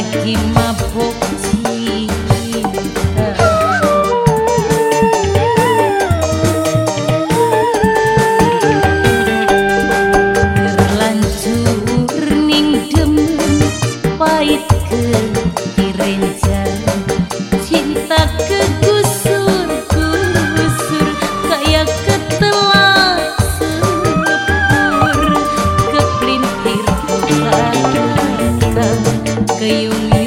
lagi mau yung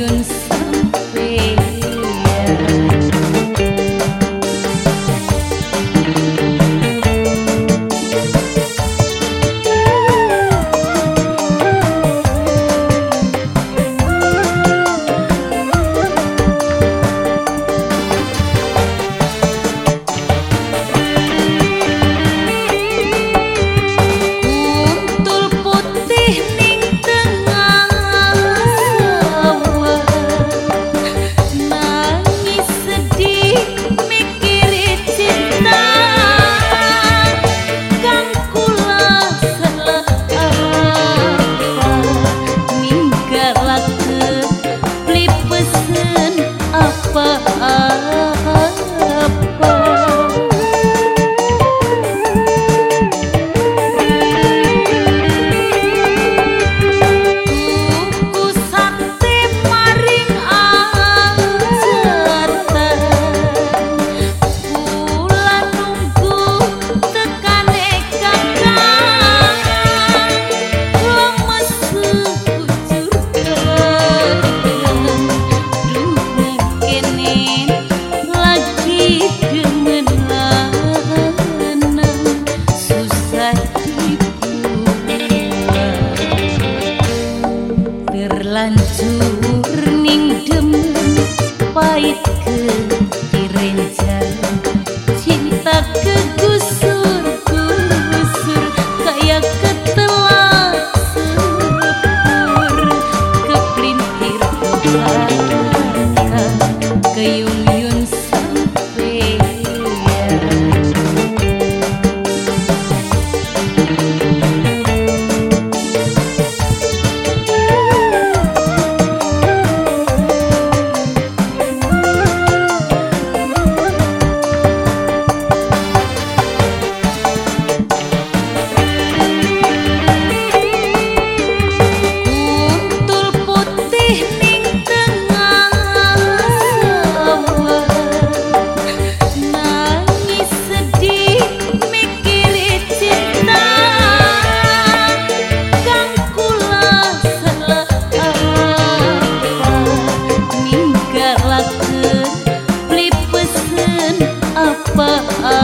嗯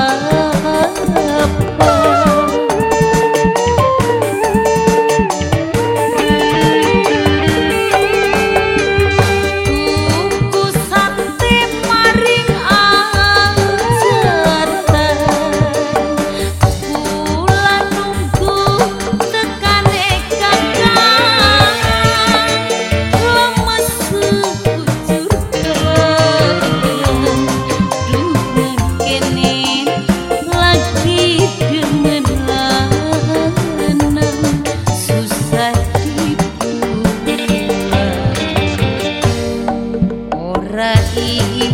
lagi